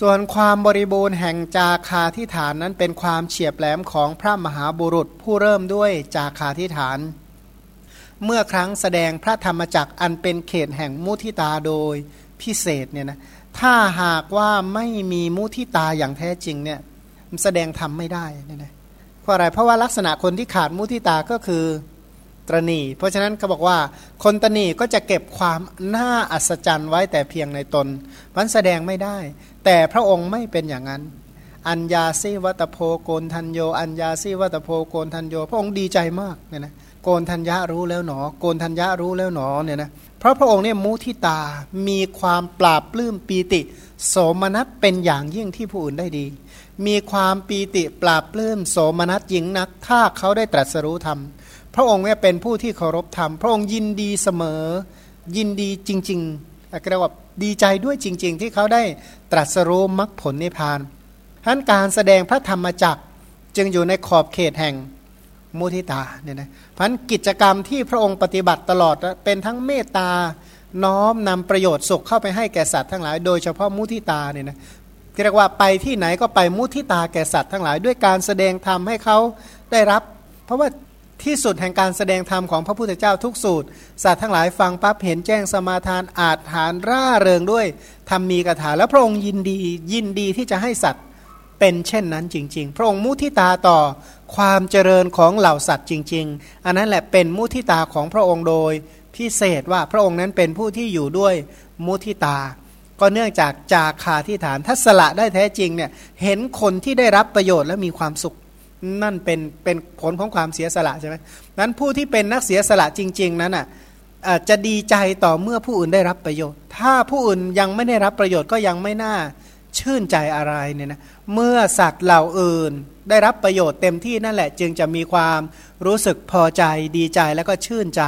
ส่วนความบริบูรณ์แห่งจาคาทิฐานนั้นเป็นความเฉียบแหลมของพระมหาบุรุษผู้เริ่มด้วยจาคาทิฐาน เมื่อครั้งแสดงพระธรรมจักรอันเป็นเขตแห่งมุทิตาโดยพิเศษเนี่ยนะถ้าหากว่าไม่มีมุทิตาอย่างแท้จริงเนี่ยแสดงธรรมไม่ได้เนี่ยนะเพราะอะไรเพราะว่าลักษณะคนที่ขาดมุทิตาก็คือ ตรณีเพราะฉะนั้นเขาบอกว่าคนตนีก็จะเก็บความน่าอัศจรรย์ไว้แต่เพียงในตนมันแสดงไม่ได้ แต่พระองค์ไม่เป็นอย่างนั้น อัญญาซิวัตโพโกนทันโย อัญญาซิวัตโพโกนทันโย พระองค์ดีใจมากเนี่ยนะโกนทัญญารู้แล้วหนอ โกนทัญญารู้แล้วหนอเนี่ยนะเพราะพระองค์เนี่ยมุทิตามีความปราบปลื้มปีติ โสมนัสเป็นอย่างยิ่งที่ผู้อื่นได้ดี มีความปีติปราบปลื้มโสมนัสยิ่งนัก ถ้าเขาได้ตรัสรู้ธรรม ระองค์เนี่ยเป็นผู้ที่เคารพธรรม พระองค์ยินดีเสมอ ยินดีจริงๆเรียกว่าดีใจด้วยจริง ๆ ที่เขาได้ตรัสรู้มรรคผลนิพพานท่านการแสดงพระธรรมจักรจึงอยู่ในขอบเขตแห่งมุทิตาเนี่ยนะพันกิจกรรมที่พระองค์ปฏิบัติตลอดเป็นทั้งเมตตาน้อมนำประโยชน์สุขเข้าไปให้แก่สัตว์ทั้งหลาย โดยเฉพาะมุทิตาเนี่ยนะเรียกว่าไปที่ไหนก็ไปมุทิตาแก่สัตว์ทั้งหลาย ด้วยการแสดงธรรมให้เขาได้รับ เพราะว่า ที่สุดแห่งการแสดงธรรมของพระพุทธเจ้าทุกสูตร สัตว์ทั้งหลายฟังปั๊บเห็นแจ้งสมาทานอาจฐานร่าเริงด้วยทำมีกถาแล้วพระองค์ยินดียินดีที่จะให้สัตว์เป็นเช่นนั้นจริง ๆ พระองค์มุทิตาต่อความเจริญของเหล่าสัตว์จริง ๆ อันนั้นแหละเป็นมุทิตาของพระองค์โดยพิเศษว่าพระองค์นั้นเป็นผู้ที่อยู่ด้วยมุทิตา ก็เนื่องจากจาคาที่ฐานทัศละได้แท้จริงเนี่ยเห็นคนที่ได้รับประโยชน์และมีความสุข นั่นเป็นเป็นผลของความเสียสละใช่ไหมนั้นผู้ที่เป็นนักเสียสละจริง ๆ นั้นอะจะดีใจต่อเมื่อผู้อื่นได้รับประโยชน์ ถ้าผู้อื่นยังไม่ได้รับประโยชน์ก็ยังไม่น่าชื่นใจอะไรเนี่ยนะเมื่อสัตว์เหล่าอื่นได้รับประโยชน์เต็มที่นั่นแหละ จึงจะมีความรู้สึกพอใจดีใจแล้วก็ชื่นใจ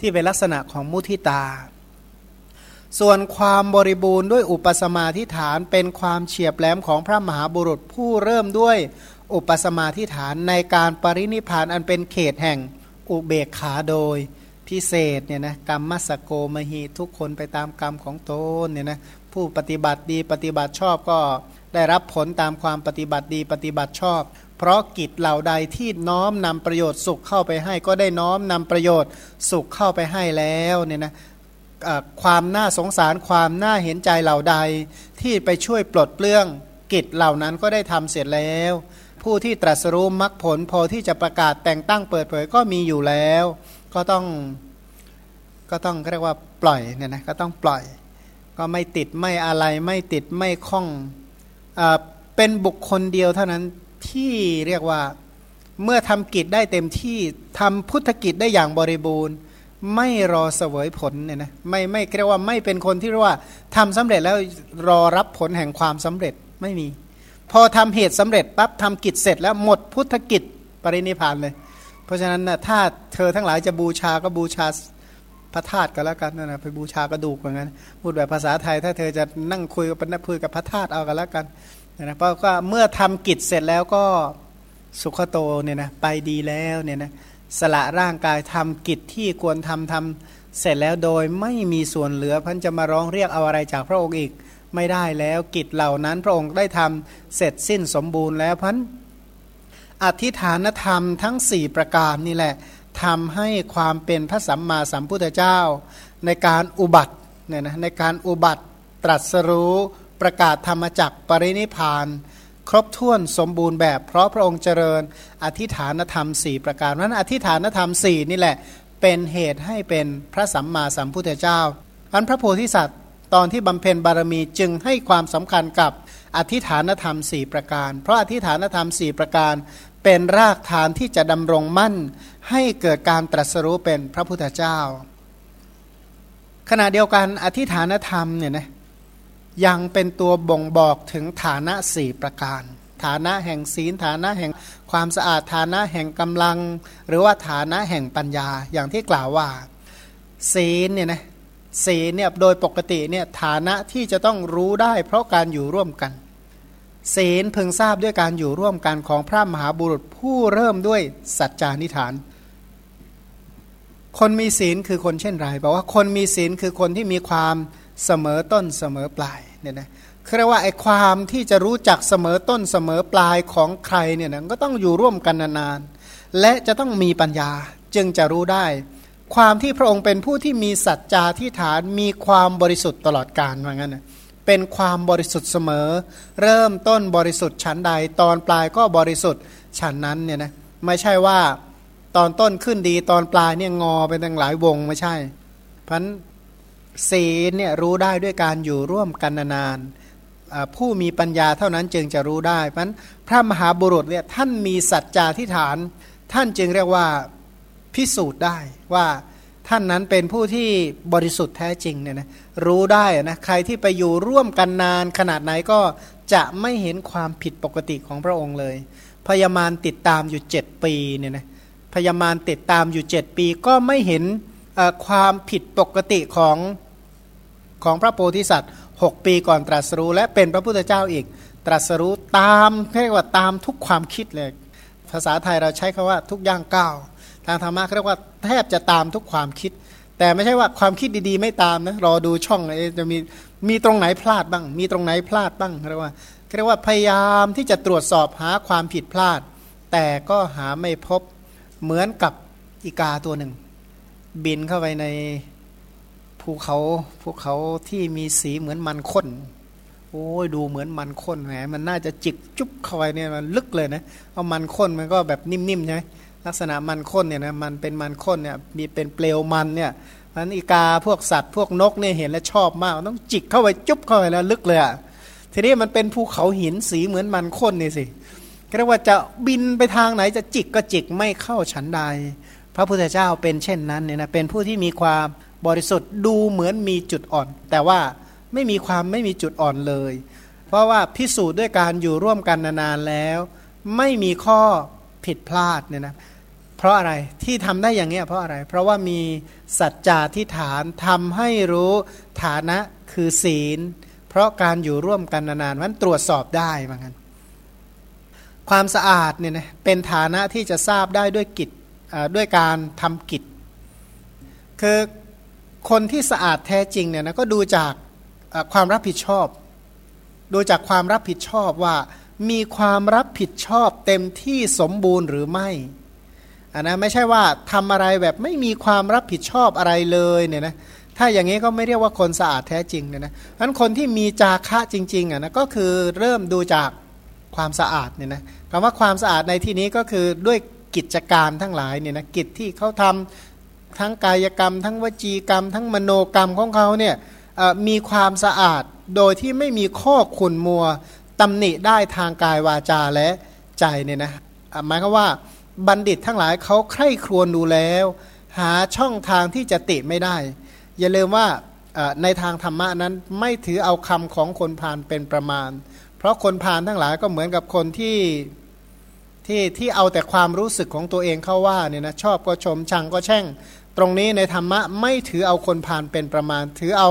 ที่เป็นลักษณะของมุทิตา ส่วนความบริบูรณ์ด้วยอุปสมาธิฐานเป็นความเฉียบแหลมของพระมหาบุรุษผู้เริ่มด้วย อุปสมาธิฐานในการปรินิพานอันเป็นเขตแห่งอุเบกขาโดยพิเศษเนี่ยนะกรรมมัสโกมหีทุกคนไปตามกรรมของตนเนี่ยนะผู้ปฏิบัติดีปฏิบัติชอบก็ได้รับผลตามความปฏิบัติดีปฏิบัติชอบ เพราะกิจเหล่าใดที่น้อมนำประโยชน์สุขเข้าไปให้ ก็ได้น้อมนำประโยชน์สุขเข้าไปให้แล้วเนี่ยนะความน่าสงสารความน่าเห็นใจเหล่าใด ที่ไปช่วยปลดเปลื้องกิจเหล่านั้นก็ได้ทำเสร็จแล้ว ผู้ที่ตรัสรู้มรรคผลพอที่จะประกาศแต่งตั้งเปิดเผยก็มีอยู่แล้ว ก็ต้องก็ต้องเรียกว่าปล่อยเนี่ยนะก็ต้องปล่อย ก็ไม่ติดไม่อะไรไม่ติดไม่คล้องอเป็นบุคคลเดียวเท่านั้นที่เรียกว่าเมื่อทำกิจได้เต็มที่ทำพุทธกิจได้อย่างบริบูรณ์ ไม่รอเสวยผลเนี่ยนะไม่ไม่เรียกว่าไม่เป็นคนที่เรียกว่าทำสำเร็จแล้วรอรับผลแห่งความสำเร็จไม่มี พอทำเหตุสำเร็จปั๊บทำกิจเสร็จแล้วหมดพุทธกิจปรินิพานเลย เพราะฉะนั้นนะถ้าเธอทั้งหลายจะบูชาก็บูชาพระธาตุก็แล้วกันนะไปบูชากระดูกเหมือนกันพูดแบบภาษาไทย ถ้าเธอจะนั่งคุยกับปนคุยกับพระธาตุเอากันแล้วกันนะเพราะว่าเมื่อทำกิจเสร็จแล้วก็สุขโตเนี่ยนะไปดีแล้วเนี่ยนะสละร่างกายทำกิจที่ควรทำทำเสร็จแล้วโดยไม่มีส่วนเหลือพันจะมาร้องเรียกเอาอะไรจากพระองค์อีก ไม่ได้แล้วกิจเหล่านั้นพระองค์ได้ทำเสร็จสิ้นสมบูรณ์แล้วพันอธิฐานธรรมทั้ง 4 ประการนี่แหละทำให้ความเป็นพระสัมมาสัมพุทธเจ้า ในการอุบัติเนี่ยนะในการอุบัติตรัสรู้ประกาศธรรมจักปรินิพาน ครบถ้วนสมบูรณ์แบบเพราะพระองค์เจริญ อธิฐานธรรม 4 ประการนั้นอธิฐานธรรม 4 นี่แหละ เป็นเหตุให้เป็นพระสัมมาสัมพุทธเจ้าอันพระโพธิสัตว์ ตอนที่บำเพ็ญบารมีจึงให้ความสำคัญกับอธิฐานธรรม 4 ประการ เพราะอธิฐานธรรม 4 ประการ เป็นรากฐานที่จะดำรงมั่น ให้เกิดการตรัสรู้เป็นพระพุทธเจ้า ขณะเดียวกันอธิฐานธรรมเนี่ยนะยังเป็นตัวบ่งบอกถึงฐานะสี่ประการ ฐานะแห่งศีลฐานะแห่งความสะอาดฐานะแห่งกำลัง หรือว่าฐานะแห่งปัญญาอย่างที่กล่าวว่า ศีลเนี่ยนะ ศีลเนี่ยโดยปกติเนี่ยฐานะที่จะต้องรู้ได้ เพราะการอยู่ร่วมกัน ศีลพึงทราบด้วยการอยู่ร่วมกันของพระมหาบุรุษผู้เริ่มด้วยสัจจานิฐาน คนมีศีลคือคนเช่นไรบอกว่าคนมีศีลคือคนที่มีความเสมอต้นเสมอปลายเนี่ยนะเรียกว่าไอ้ความที่จะรู้จักเสมอต้นเสมอปลายของใครเนี่ยนะก็ต้องอยู่ร่วมกันนานๆและจะต้องมีปัญญาจึงจะรู้ได้ ความที่พระองค์เป็นผู้ที่มีสัจจาที่ฐานมีความบริสุทธิ์ตลอดกาลว่างั้นนะเป็นความบริสุทธิ์เสมอ เริ่มต้นบริสุทธิ์ชั้นใด ตอนปลายก็บริสุทธิ์ชั้นนั้นเนี่ยนะไม่ใช่ว่าตอนต้นขึ้นดีตอนปลายเนี่ยงอเป็นตั้งหลายวงไม่ใช่ เพันศีลเนี่ยรู้ได้ด้วยการอยู่ร่วมกันนานๆผู้มีปัญญาเท่านั้นจึงจะรู้ได้เพราะพระมหาบุรุษเนี่ยท่านมีสัจจาทิฐาน ท่านจึงเรียกว่า พิสูจน์ได้ว่าท่านนั้นเป็นผู้ที่บริสุทธิ์แท้จริงเนี่ยนะรู้ได้นะใครที่ไปอยู่ร่วมกันนานขนาดไหนก็จะไม่เห็นความผิดปกติของพระองค์เลย พยามารติดตามอยู่เจ็ดปีเนี่ยนะพยามารติดตามอยู่เจ็ดปีก็ไม่เห็นความผิดปกติของของพระโพธิสัตว์ 6 ปีก่อนตรัสรู้ และเป็นพระพุทธเจ้าอีกตรัสรู้ตามเรียกว่าตามทุกความคิดเลย ภาษาไทยเราใช้คำว่าทุกย่างก้าว ทางธรรมะเรียกว่าแทบจะตามทุกความคิด แต่ไม่ใช่ว่าความคิดดีๆ ไม่ตามนะรอดูช่องจะมีมีตรงไหนพลาดบ้าง มีตรงไหนพลาดบ้างเรียกว่าเรียกว่าพยายามที่จะตรวจสอบหาความผิดพลาด แต่ก็หาไม่พบเหมือนกับอีกาตัวหนึ่ง บินเข้าไปในภูเขาภูเขาที่มีสีเหมือนมันข้นโอ้ยดูเหมือนมันข้นแหมมันน่าจะจิกจุ๊บเข้าไปเนี่ยมันลึกเลยนะเอามันข้นมันก็แบบนิ่มๆใช่ไหม ลักษณะมันข้นเนี่ยนะมันเป็นมันข้นเนี่ยมีเป็นเปลวมันเนี่ยมันอีกาพวกสัตว์พวกนกเนี่ยเห็นแล้วชอบมาก ต้องจิกเข้าไปจุ๊บเข้าไปแล้วลึกเลยอะทีนี้มันเป็นภูเขาหินสีเหมือนมันข้นนี่สิเรียกว่าจะบินไปทางไหนจะจิกก็จิกไม่เข้าฉันใด พระพุทธเจ้าเป็นเช่นนั้นเนี่ยนะเป็นผู้ที่มีความบริสุทธิ์ดูเหมือนมีจุดอ่อน แต่ว่าไม่มีความไม่มีจุดอ่อนเลย เพราะว่าพิสูจน์ด้วยการอยู่ร่วมกันนานๆแล้ว ไม่มีข้อ ผิดพลาดเนี่ยนะเพราะอะไรที่ทำได้อย่างนี้เพราะอะไร เพราะว่ามีสัจจาที่ฐานทำให้รู้ฐานะคือศีล เพราะการอยู่ร่วมกันนานๆมันตรวจสอบได้เหมือนกันความสะอาดเนี่ยนะเป็นฐานะที่จะทราบได้ด้วยกิจด้วยการทำกิจ คือคนที่สะอาดแท้จริงเนี่ยนะก็ดูจากความรับผิดชอบ ดูจากความรับผิดชอบว่า มีความรับผิดชอบเต็มที่สมบูรณ์หรือไม่อันนะไม่ใช่ว่าทำอะไรแบบไม่มีความรับผิดชอบอะไรเลยเนี่ยนะถ้าอย่างนี้ก็ไม่เรียกว่าคนสะอาดแท้จริงเนี่ยนะเพราะคนที่มีจาคะจริงๆอะนะก็คือเริ่มดูจากความสะอาดเนี่ยนะคำว่าความสะอาดในที่นี้ก็คือด้วยกิจการทั้งหลายเนี่ยนะกิจที่เขาทำทั้งกายกรรม ทั้งวจีกรรม ทั้งมโนกรรมของเขาเนี่ยมีความสะอาดโดยที่ไม่มีข้อขุนมัว ตำหนิได้ทางกายวาจาและใจเนี่ยนะหมายความว่าบัณฑิตทั้งหลายเขาใคร่ครวญดูแล้ว หาช่องทางที่จะติไม่ได้ อย่าลืมว่าในทางธรรมะนั้นไม่ถือเอาคำของคนพานเป็นประมาณ เพราะคนพานทั้งหลายก็เหมือนกับคนที่ที่ที่เอาแต่ความรู้สึกของตัวเองเข้าว่าเนี่ยนะชอบก็ชมชังก็แช่ง ตรงนี้ในธรรมะไม่ถือเอาคนพานเป็นประมาณ ถือเอา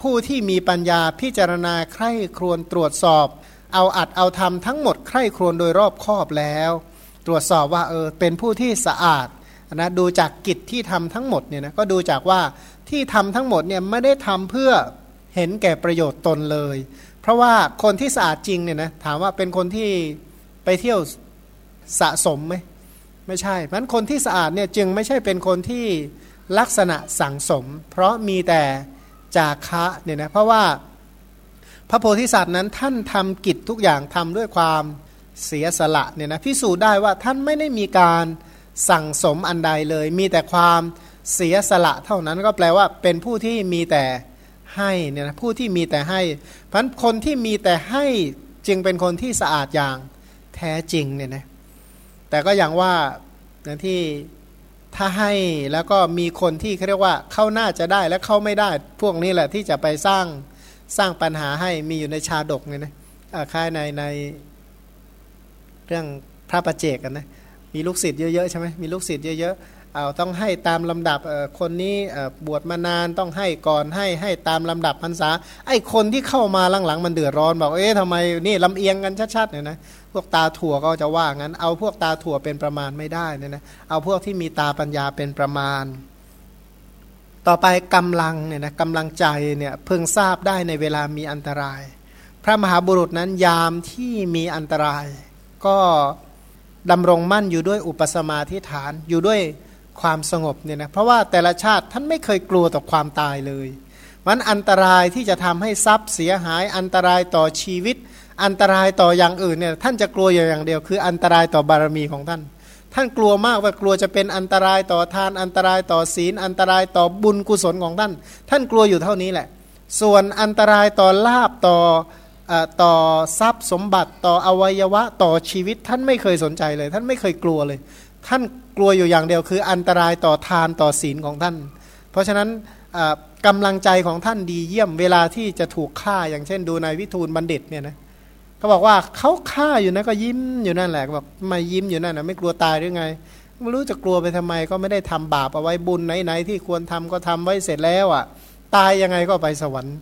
ผู้ที่มีปัญญาพิจารณาใคร่ครวญตรวจสอบ เอาอัดเอาทำทั้งหมดใคร่ครวญโดยรอบครอบแล้ว ตรวจสอบว่าเออเป็นผู้ที่สะอาดนะดูจากกิจที่ทำทั้งหมดเนี่ยนะก็ดูจากว่าที่ทำทั้งหมดเนี่ยไม่ได้ทำเพื่อเห็นแก่ประโยชน์ตนเลย เพราะว่าคนที่สะอาดจริงเนี่ยนะถามว่าเป็นคนที่ไปเที่ยวสะสมไหมไม่ใช่เพราะคนที่สะอาดเนี่ยจึงไม่ใช่เป็นคนที่ลักษณะสังสม เพราะมีแต่จาคะเนี่ยนะเพราะว่า พระโพธิสัตว์นั้นท่านทำกิจทุกอย่างทำด้วยความเสียสละเนี่ยนะพิสูจน์ได้ว่าท่านไม่ได้มีการสั่งสมอันใดเลย มีแต่ความเสียสละเท่านั้นก็แปลว่าเป็นผู้ที่มีแต่ให้เนี่ยนะผู้ที่มีแต่ให้เพราะคนที่มีแต่ให้จึงเป็นคนที่สะอาดอย่างแท้จริงเนี่ยนะแต่ก็อย่างว่าอย่างที่ถ้าให้แล้วก็มีคนที่เขาเรียกว่าเข้าน้าจะได้และเข้าไม่ได้ พวกนี้แหละที่จะไปสร้าง สร้างปัญหาให้มีอยู่ในชาดกเนี่ยนะค่ายในในเรื่องพระประเจกกันนะมีลูกศิษย์เยอะๆใช่ไหมมีลูกศิษย์เยอะๆเอาต้องให้ตามลำดับคนนี้บวชมานานต้องให้ก่อนให้ให้ตามลำดับพรรษา ไอ้คนที่เข้ามาหลังๆมันเดือดร้อนบอกเอ๊ะทำไมนี่ลำเอียงกันชัดๆเนี่ยนะพวกตาถั่วก็จะว่างั้น เอาพวกตาถั่วเป็นประมาณไม่ได้เนี่ยนะเอาพวกที่มีตาปัญญาเป็นประมาณ ต่อไปกำลังเนี่ยนะกำลังใจเนี่ยเพิ่งทราบได้ในเวลามีอันตราย พระมหาบุรุษนั้นยามที่มีอันตราย ก็ดำรงมั่นอยู่ด้วยอุปสมาธิฐานอยู่ด้วยความสงบเนี่ยนะเพราะว่าแต่ละชาติท่านไม่เคยกลัวต่อความตายเลยมันอันตรายที่จะทำให้ทรัพย์เสียหายอันตรายต่อชีวิต อันตรายต่ออย่างอื่นเนี่ยท่านจะกลัวอย่างเดียว คืออันตรายต่อบารมีของท่าน ท่านกลัวมากว่ากลัวจะเป็นอันตรายต่อทานอันตรายต่อศีล อันตรายต่อบุญกุศลของท่าน ท่านกลัวอยู่เท่านี้แหละ ส่วนอันตรายต่อลาบต่อต่อทรัพย์สมบัติต่ออวัยวะต่อชีวิต ท่านไม่เคยสนใจเลย ท่านไม่เคยกลัวเลย ท่านกลัวอยู่อย่างเดียวคือ อันตรายต่อทานต่อศีลของท่าน เพราะฉะนั้นกำลังใจของท่านดีเยี่ยมเวลาที่จะถูกฆ่าอย่างเช่น ดูนายวิทูลบัณฑิตเนี่ยนะ เขาบอกว่าเขาฆ่าอยู่นะก็ยิ้มอยู่นั่นแหละบอกมายิ้มอยู่นั่นนะไม่กลัวตายหรือไงไม่รู้จะกลัวไปทำไมก็ไม่ได้ทำบาปเอาไว้บุญไหนๆที่ควรทำก็ทำไว้เสร็จแล้วอะ ตายยังไงก็ไปสวรรค์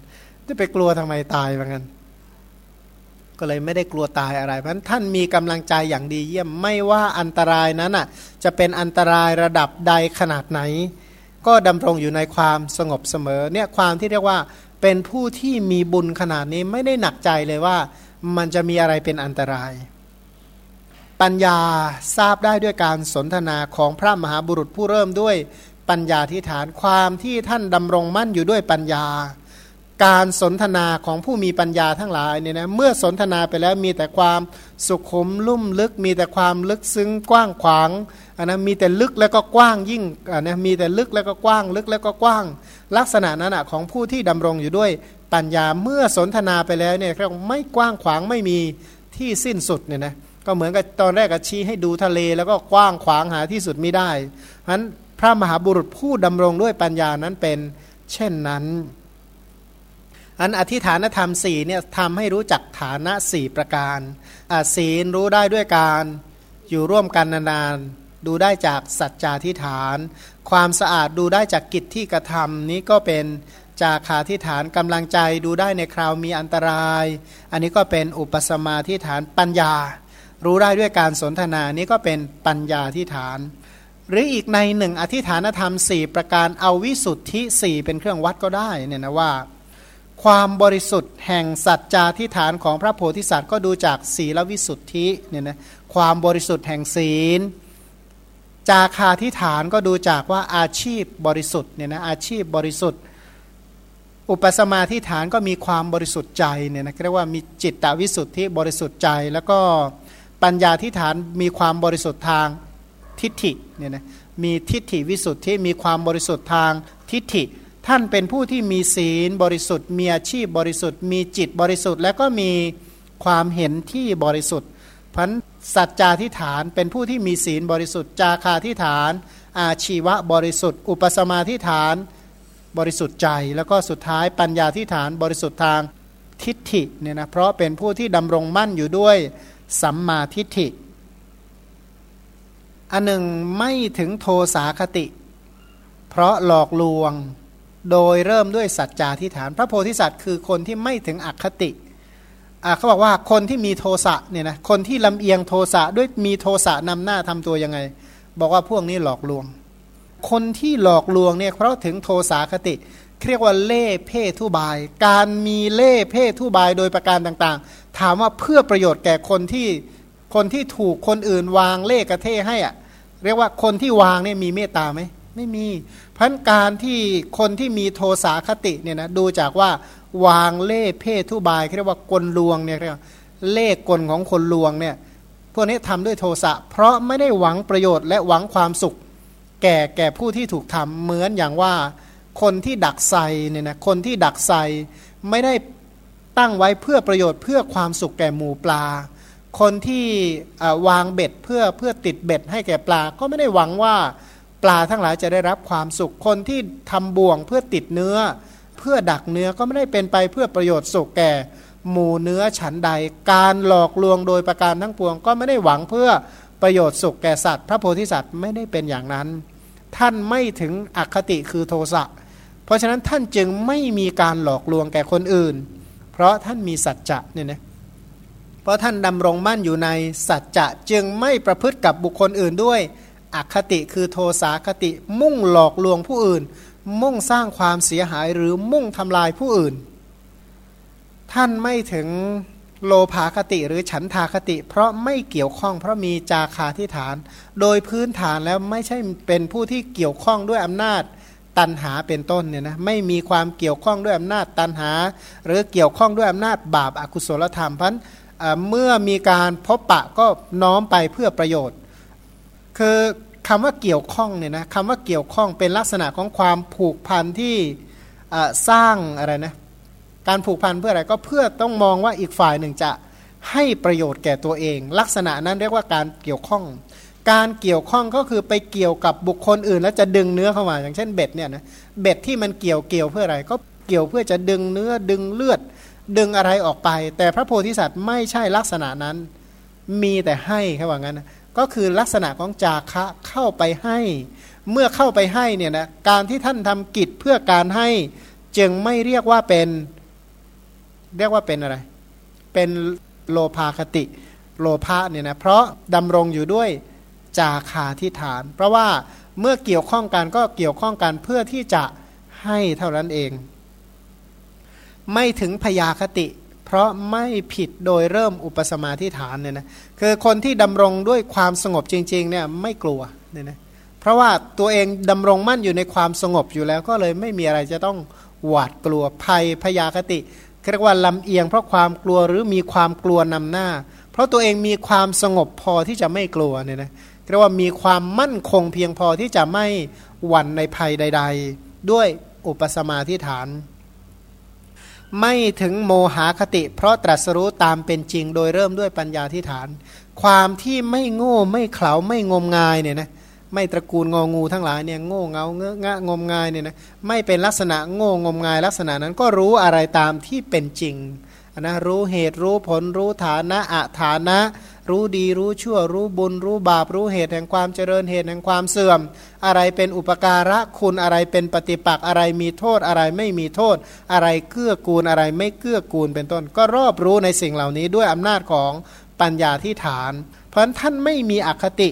จะไปกลัวทำไมตายเหมือนกันก็เลยไม่ได้กลัวตายอะไร เพราะท่านมีกำลังใจอย่างดีเยี่ยมไม่ว่าอันตรายนั้นอะ จะเป็นอันตรายระดับใดขนาดไหน ก็ดำรงอยู่ในความสงบเสมอเนี่ยความที่เรียกว่าเป็นผู้ที่มีบุญขนาดนี้ไม่ได้หนักใจเลยว่า มันจะมีอะไรเป็นอันตราย ปัญญาทราบได้ด้วยการสนทนาของพระมหาบุรุษผู้เริ่มด้วยปัญญาที่ฐานความที่ท่านดำรงมั่นอยู่ด้วยปัญญา การสนทนาของผู้มีปัญญาทั้งหลายเนี่ยนะเมื่อสนทนาไปแล้วมีแต่ความสุขุมลุ่มลึก มีแต่ความลึกซึ้งกว้างขวางอันนะมีแต่ลึกแล้วก็กว้างยิ่งอันนะมีแต่ลึกแล้วก็กว้าง ลึกแล้วก็กว้าง ลักษณะนั้นอะของผู้ที่ดำรงอยู่ด้วย ปัญญาเมื่อสนทนาไปแล้วเนี่ยเขาไม่กว้างขวางไม่มีที่สิ้นสุดเนี่ยนะก็เหมือนกับตอนแรกชี้ให้ดูทะเล แล้วก็กว้างขวางหาที่สุดไม่ได้เพราะฉะนั้นพระมหาบุรุษผู้ดำรงด้วยปัญญานั้นเป็นเช่นนั้น อันอธิฐานธรรมสี่เนี่ยทำให้รู้จักฐานะสี่ประการศีลรู้ได้ด้วยการอยู่ร่วมกันนานๆดูได้จากสัจจาธิฐาน ความสะอาดดูได้จากกิจที่กระทำนี้ก็เป็น จาคาธิฐานกำลังใจดูได้ในคราวมีอันตราย อันนี้ก็เป็นอุปสมาธิฐานปัญญา รู้ได้ด้วยการสนทนานี้ก็เป็นปัญญาธิฐาน หรืออีกในหนึ่งอธิฐานธรรม 4 ประการเอาวิสุทธิ4เป็นเครื่องวัดก็ได้เนี่ยนะว่า ความบริสุทธิ์แห่งสัจจาธิฐานของพระโพธิสัตว์ก็ดูจากศีลวิสุทธิเนี่ยนะความบริสุทธิ์แห่งศีลจาคาทิฐานก็ดูจากว่าอาชีพบริสุทธิ์เนี่ยนะอาชีพบริสุทธิ์ อุปสมาทิฐานก็มีความบริสุทธิ์ใจเนี่ยนะเรียกว่ามีจิตตวิสุทธิบริสุทธิ์ใจ แล้วก็ปัญญาทิฐานมีความบริสุทธิ์ทางทิฏฐิเนี่ยนะมีทิฏฐิวิสุทธิมีความบริสุทธิ์ทางทิฏฐิ ท่านเป็นผู้ที่มีศีลบริสุทธิ์ มีอาชีพบริสุทธิ์ มีจิตบริสุทธิ์ และก็มีความเห็นที่บริสุทธิ์พันสัจจาทิฐานเป็นผู้ที่มีศีลบริสุทธิ์จาคาทิฐาน อาชีวะบริสุทธิ์ อุปสมาทิฐาน บริสุทธิ์ใจ แล้วก็สุดท้ายปัญญาทิฐานบริสุทธิ์ทางทิฏฐิเนี่ยนะเพราะเป็นผู้ที่ดำรงมั่นอยู่ด้วยสัมมาทิฏฐิ อันหนึ่งไม่ถึงโทสาคติ เพราะหลอกลวงโดยเริ่มด้วยสัจจาทิฐาน พระโพธิสัตว์คือคนที่ไม่ถึงอคติเขาบอกว่าคนที่มีโทสะเนี่ยนะคนที่ลำเอียงโทสะด้วยมีโทสะนำหน้าทำตัวยังไง บอกว่าพวกนี้หลอกลวง คนที่หลอกลวงเนี่ยเพราะถึงโทสาคติเรียกว่าเล่เพ่ทุบาย การมีเล่เพ่ทุบายโดยประการต่างๆ ถามว่าเพื่อประโยชน์แก่คนที่คนที่ถูกคนอื่นวางเล่กระเทให้อะเรียกว่าคนที่วางเนี่ยมีเมตตาไหมไม่มีพันการที่คนที่มีโทสาคติเนี่ยนะดูจากว่าวางเล่เพศทุบายเรียกว่ากลลวงเนี่ยเรียกเล่กลของคนลวงเนี่ยพวกนี้ทำด้วยโทสะเพราะไม่ได้หวังประโยชน์และหวังความสุข แก่แก่ผู้ที่ถูกทำเหมือนอย่างว่า คนที่ดักใส่เนี่ยนะคนที่ดักใส่ไม่ได้ตั้งไว้เพื่อประโยชน์เพื่อความสุขแก่หมูปลา คนที่วางเบ็ดเพื่อเพื่อติดเบ็ดให้แก่ปลา ก็ไม่ได้หวังว่าปลาทั้งหลายจะได้รับความสุข คนที่ทำบ่วงเพื่อติดเนื้อ เพื่อดักเนื้อก็ไม่ได้เป็นไปเพื่อประโยชน์สุขแก่หมูเนื้อฉันใด การหลอกลวงโดยประการทั้งปวง ก็ไม่ได้หวังเพื่อประโยชน์สุขแก่สัตว์ พระโพธิสัตว์ไม่ได้เป็นอย่างนั้น ท่านไม่ถึงอคติคือโทสะ เพราะฉะนั้นท่านจึงไม่มีการหลอกลวงแก่คนอื่น เพราะท่านมีสัจจะเนี่ยนะเพราะท่านดำรงมั่นอยู่ในสัจจะจึงไม่ประพฤติกับบุคคลอื่นด้วยอคติคือโทสาคติมุ่งหลอกลวงผู้อื่น มุ่งสร้างความเสียหายหรือมุ่งทำลายผู้อื่น ท่านไม่ถึง โลภาคติหรือฉันทาคติ เพราะไม่เกี่ยวข้องเพราะมีจาคาที่ฐาน โดยพื้นฐานแล้วไม่ใช่เป็นผู้ที่เกี่ยวข้องด้วยอำนาจตันหาเป็นต้นเนี่ยนะไม่มีความเกี่ยวข้องด้วยอำนาจตันหา หรือเกี่ยวข้องด้วยอำนาจบาปอากุศลธรรมพันเมื่อมีการพบปะก็น้อมไปเพื่อประโยชน์ คือคำว่าเกี่ยวข้องเนี่ยนะคำว่าเกี่ยวข้องเป็นลักษณะของความผูกพันที่สร้างอะไรนะ การผูกพันเพื่ออะไรก็เพื่อต้องมองว่าอีกฝ่ายหนึ่งจะให้ประโยชน์แก่ตัวเอง ลักษณะนั้นเรียกว่าการเกี่ยวข้อง การเกี่ยวข้องก็คือไปเกี่ยวกับบุคคลอื่น แล้วจะดึงเนื้อเข้ามาอย่างเช่นเบ็ดเนี่ยนะเบ็ดที่มันเกี่ยวเกี่ยวเพื่ออะไรก็เกี่ยวเพื่อจะดึงเนื้อดึงเลือด ดึงอะไรออกไป แต่พระโพธิสัตว์ไม่ใช่ลักษณะนั้น มีแต่ให้แค่ว่างั้นก็คือลักษณะของจาคะเข้าไปให้ เมื่อเข้าไปให้เนี่ยนะการที่ท่านทำกิจเพื่อการให้จึงไม่เรียกว่าเป็น เรียกว่าเป็นอะไร เป็นโลภาคติโลภะเนี่ยนะเพราะดำรงอยู่ด้วยจาคาทิฐาน เพราะว่าเมื่อเกี่ยวข้องกันก็เกี่ยวข้องกันเพื่อที่จะให้เท่านั้นเอง ไม่ถึงพยาคติ เพราะไม่ผิดโดยเริ่มอุปสมาธิฐานเนี่ยนะคือคนที่ดำรงด้วยความสงบจริงๆเนี่ยไม่กลัวเนี่ยนะเพราะว่าตัวเองดำรงมั่นอยู่ในความสงบอยู่แล้ว ก็เลยไม่มีอะไรจะต้องหวาดกลัวภัยพยาคติ เรียกว่าลำเอียงเพราะความกลัวหรือมีความกลัวนำหน้า เพราะตัวเองมีความสงบพอที่จะไม่กลัวเนี่ยนะเรียกว่ามีความมั่นคงเพียงพอที่จะไม่หวั่นในภัยใด ๆ ด้วยอุปสมาธิฐาน ไม่ถึงโมหคติ เพราะตรัสรู้ตามเป็นจริงโดยเริ่มด้วยปัญญาธิฐาน ความที่ไม่โง่ไม่เขลาไม่งมงายเนี่ยนะ ไม่ตระกูลงองูทั้งหลายเนี่ยโง่เงาเงอะงะงมงายเนี่ยนะไม่เป็นลักษณะโง่งมงาย ลักษณะนั้นก็รู้อะไรตามที่เป็นจริงนะรู้เหตุรู้ผลรู้ฐานะอะฐานะ รู้ดีรู้ชั่ว รู้บุญ รู้บาป รู้เหตุแห่งความเจริญเหตุแห่งความเสื่อม อะไรเป็นอุปการะคุณอะไรเป็นปฏิปักษ์อะไรมีโทษอะไรไม่มีโทษ อะไรเกื้อกูลอะไรไม่เกื้อกูลเป็นต้น ก็รอบรู้ในสิ่งเหล่านี้ด้วยอำนาจของปัญญาที่ฐาน เพราะท่านไม่มีอคติ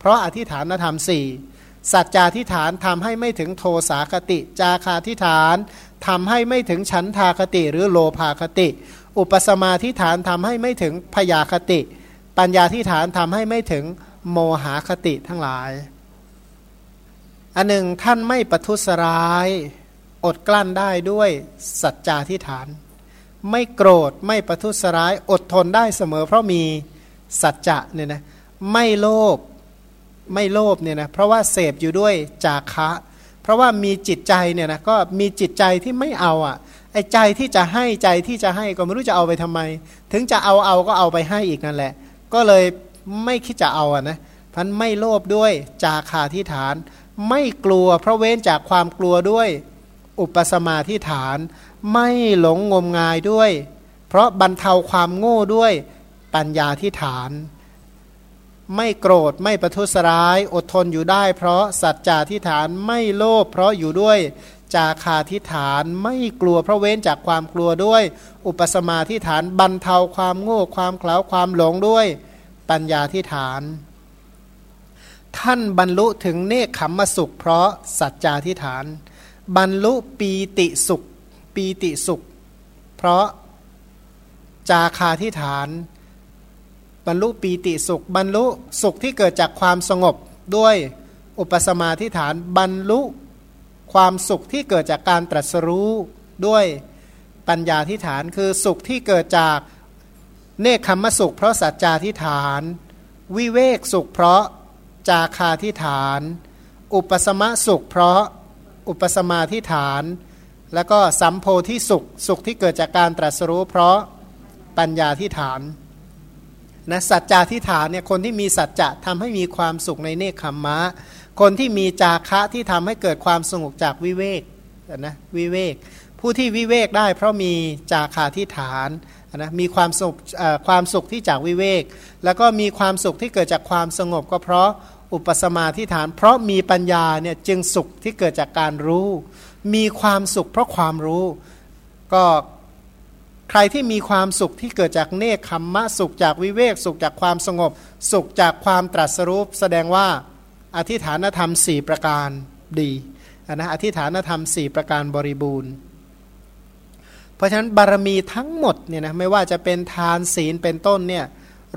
เพราะอธิฐานธรรมสี่สัจจาธิฐานทำให้ไม่ถึงโทสาคติ จาคาธิฐานทำให้ไม่ถึงฉันทาคติหรือโลภาคติ อุปสมาธิฐานทำให้ไม่ถึงพยาคติ ปัญญาธิฐานทำให้ไม่ถึงโมหาคติทั้งหลาย อันหนึ่งท่านไม่ประทุษร้าย อดกลั้นได้ด้วยสัจจาธิฐาน ไม่โกรธไม่ประทุษร้ายอดทนได้เสมอ เพราะมีสัจจะเนี่ยนะไม่โลภ ไม่โลภเนี่ยนะเพราะว่าเสพอยู่ด้วยจาคะ เพราะว่ามีจิตใจเนี่ยนะก็มีจิตใจที่ไม่เอาอะไอ้ใจที่จะให้ใจที่จะให้ก็ไม่รู้จะเอาไปทำไม ถึงจะเอาเอาก็เอาไปให้อีกนั่นแหละ ก็เลยไม่คิดจะเอาอะนะพันไม่โลภด้วยจาคาที่ฐาน ไม่กลัวเพราะเว้นจากความกลัวด้วย อุปสมาที่ฐาน ไม่หลงงมงายด้วย เพราะบรรเทาความโง่ด้วยปัญญาที่ฐาน ไม่โกรธไม่ประทุษร้าย อดทนอยู่ได้ เพราะสัจจาทิฐานไม่โลภเพราะอยู่ด้วยจาคาทิฐานไม่กลัวเพราะเว้นจากความกลัวด้วย อุปสมาทิฐานบรรเทาความโง่ความเขลาความหลงด้วย ปัญญาทิฐาน ท่านบรรลุถึงเนคขมมสุข เพราะสัจจาทิฐาน บรรลุปีติสุข ปีติสุข เพราะจาคาทิฐาน บรรลุปีติสุข บรรลุสุขที่เกิดจากความสงบด้วยอุปสมาธิฐานบรรลุความสุขที่เกิดจากการตรัสรู้ด้วยปัญญาทิฐานคือสุขที่เกิดจากเนคขมสุข เพราะสัจจาทิฐาน วิเวกสุข เพราะจาคาทิฐาน อุปสมะสุข เพราะอุปสมาทิฐาน แล้วก็สัมโพธิสุข สุขที่เกิดจากการตรัสรู้เพราะปัญญาทิฐาน นะสัจจาทิฐานเนี่ยคนที่มีสัจจะทำให้มีความสุขในเนคขมมะ คนที่มีจาคะที่ทำให้เกิดความสงบจากวิเวกนะวิเวก ผู้ที่วิเวกได้ เพราะมีจาคาทิฐานนะมีความสุขความสุขที่จากวิเวก แล้วก็มีความสุขที่เกิดจากความสงบก็เพราะอุปสมาทิฐาน เพราะมีปัญญาเนี่ยจึงสุขที่เกิดจากการรู้ มีความสุขเพราะความรู้ ก็ ใครที่มีความสุขที่เกิดจากเนคขมมะสุขจากวิเวก สุขจากความสงบ สุขจากความตรัสรู้แสดงว่าอธิฐานธรรมสี่ประการดีนะอธิฐานธรรมสี่ประการบริบูรณ์ เพราะฉะนั้นบารมีทั้งหมดเนี่ยนะไม่ว่าจะเป็นทานศีลเป็นต้นเนี่ย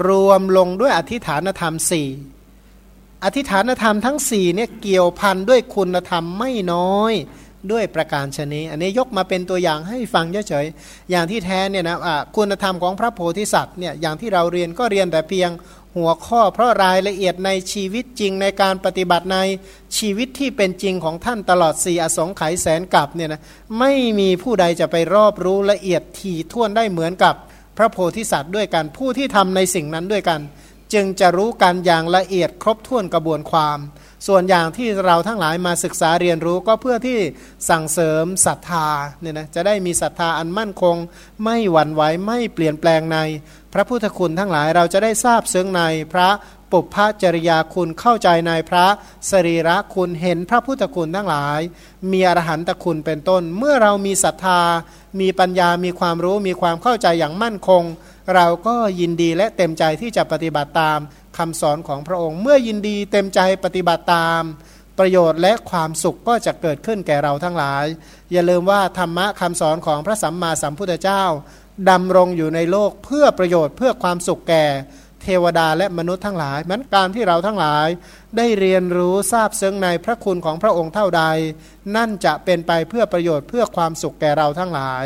รวมลงด้วยอธิฐานธรรมสี่อธิฐานธรรมทั้งสี่เนี่ยเกี่ยวพันด้วยคุณธรรมไม่น้อย ด้วยประการชนีอันนี้ยกมาเป็นตัวอย่างให้ฟังเฉยๆอย่างที่แท้เนี่ยนะะคุณธรรมของพระโพธิสัตว์เนี่ยอย่างที่เราเรียนก็เรียนแต่เพียงหัวข้อเพราะรายละเอียดในชีวิตจริงในการปฏิบัติในชีวิตที่เป็นจริงของท่านตลอดสี่อสงไขยแสนกับเนี่ยนะไม่มีผู้ใดจะไปรอบรู้ละเอียดถี่ถ้วนได้เหมือนกับพระโพธิสัตว์ด้วยกันผู้ที่ทำในสิ่งนั้นด้วยกัน จึงจะรู้กันอย่างละเอียดครบถ้วนกระบวนความ ส่วนอย่างที่เราทั้งหลายมาศึกษาเรียนรู้ก็เพื่อที่สั่งเสริมศรัทธาเนี่ยนะจะได้มีศรัทธาอันมั่นคง ไม่หวั่นไหวไม่เปลี่ยนแปลงใน พระพุทธคุณทั้งหลายเราจะได้ทราบซึ้งในพระปุพพจริยาคุณเข้าใจในพระสรีระคุณเห็นพระพุทธคุณทั้งหลาย มีอรหันตคุณเป็นต้น เมื่อเรามีศรัทธา มีปัญญามีความรู้มีความเข้าใจอย่างมั่นคง เราก็ยินดีและเต็มใจที่จะปฏิบัติตาม คำสอนของพระองค์ เมื่อยินดีเต็มใจปฏิบัติตามประโยชน์และความสุขก็จะเกิดขึ้นแก่เราทั้งหลาย อย่าลืมว่าธรรมะคำสอนของพระสัมมาสัมพุทธเจ้าดำรงอยู่ในโลกเพื่อประโยชน์เพื่อความสุขแก่เทวดาและมนุษย์ทั้งหลายมันการที่เราทั้งหลาย ได้เรียนรู้ทราบซึ้งในพระคุณของพระองค์เท่าใด นั่นจะเป็นไปเพื่อประโยชน์เพื่อความสุขแก่เราทั้งหลาย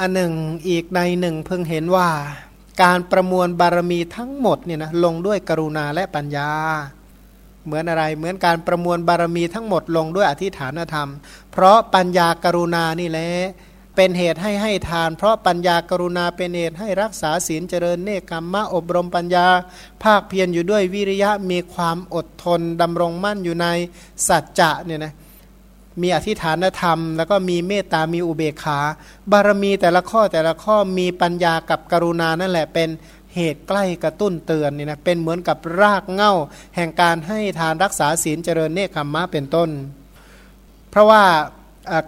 อันหนึ่งอีกในหนึ่งเพิ่งเห็นว่า การประมวลบารมีทั้งหมดเนี่ยนะลงด้วยกรุณาและปัญญา เหมือนอะไรเหมือนการประมวลบารมีทั้งหมดลงด้วยอธิฐานธรรม เพราะปัญญากรุณานี่แหละเป็นเหตุให้ให้ทาน เพราะปัญญากรุณาเป็นเหตุให้รักษาศีลเจริญเนคขมมะอบรมปัญญา ภาคเพียรอยู่ด้วยวิริยะมีความอดทนดำรงมั่นอยู่ในสัจจะเนี่ยนะ มีอธิฐานธรรม แล้วก็มีเมตตามีอุเบกขา บารมีแต่ละข้อแต่ละข้อมีปัญญากับกรุณานั่นแหละเป็นเหตุใกล้กระตุ้นเตือนนี่นะเป็นเหมือนกับรากเง่า แห่งการให้ทานรักษาศีลเจริญเนคขมมะเป็นต้น เพราะว่า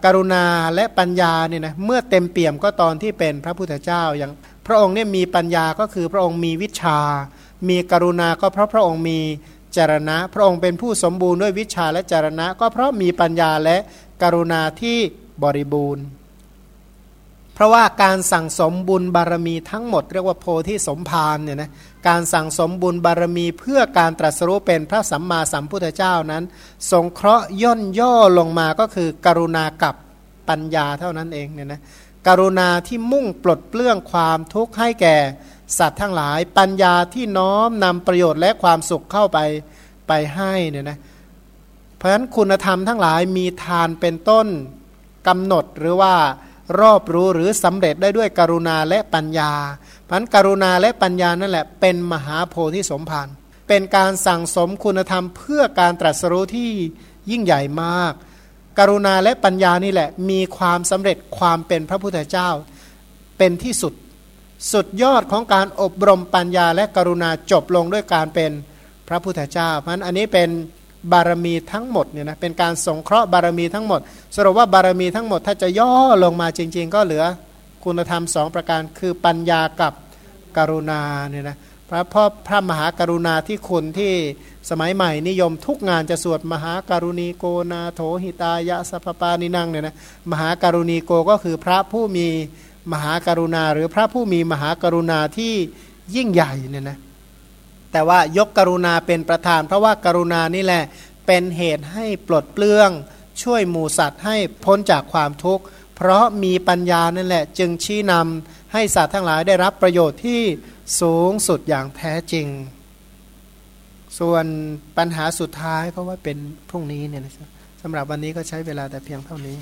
การุณาและปัญญาเนี่ยนะเมื่อเต็มเปี่ยมก็ตอนที่เป็นพระพุทธเจ้าอย่างพระองค์เนี่ยมีปัญญาก็คือพระองค์มีวิชา มีกรุณาก็เพราะพระองค์มี จารณะ พระองค์เป็นผู้สมบูรณ์ด้วยวิชาและจารณะ ก็เพราะมีปัญญาและกรุณาที่บริบูรณ์ เพราะว่าการสั่งสมบุญบารมีทั้งหมดเรียกว่าโพธิสมภารเนี่ยนะการสั่งสมบุญบารมีเพื่อการตรัสรู้เป็นพระสัมมาสัมพุทธเจ้านั้น สงเคราะห์ย่นย่อลงมาก็คือกรุณากับปัญญาเท่านั้นเองเนี่ยนะกรุณาที่มุ่งปลดเปลื้องความทุกข์ให้แก่ สัตว์ทั้งหลายปัญญาที่น้อมนำประโยชน์และความสุขเข้าไปไปให้เนี่ยนะเพราะฉะนั้นคุณธรรมทั้งหลายมีทานเป็นต้นกำหนดหรือว่ารอบรู้หรือสำเร็จได้ด้วยกรุณาและปัญญาเพราะนั้นกรุณาและปัญญานั่นแหละเป็นมหาโพธิสมภารเป็นการสั่งสมคุณธรรมเพื่อการตรัสรู้ที่ยิ่งใหญ่มาก กรุณาและปัญญานี่แหละมีความสำเร็จความเป็นพระพุทธเจ้าเป็นที่สุด สุดยอดของการอบรมปัญญาและกรุณาจบลงด้วยการเป็นพระพุทธเจ้า เพราะนั้นอันนี้เป็นบารมีทั้งหมดเนี่ยนะเป็นการสงเคราะห์บารมีทั้งหมด สรุปว่าบารมีทั้งหมดถ้าจะย่อลงมาจริง ๆ ก็เหลือคุณธรรมสองประการคือปัญญากับกรุณาเนี่ยนะพระพ่อพระมหากรุณาที่คุณที่สมัยใหม่นิยมทุกงานจะสวดมหาการุณีโกนาโถหิตายะสัพปานินังเนี่ยนะมหาการุณีโกก็คือพระผู้มี มหากรุณาหรือพระผู้มีมหากรุณาที่ยิ่งใหญ่เนี่ยนะแต่ว่ายกกรุณาเป็นประธาน เพราะว่ากรุณานี่แหละเป็นเหตุให้ปลดเปลื้อง ช่วยหมูสัตว์ให้พ้นจากความทุกข์ เพราะมีปัญญานั่นแหละจึงชี้นำให้สัตว์ทั้งหลายได้รับประโยชน์ที่สูงสุดอย่างแท้จริง ส่วนปัญหาสุดท้ายก็ว่าเป็นพรุ่งนี้เนี่ยนะสำหรับวันนี้ก็ใช้เวลาแต่เพียงเท่านี้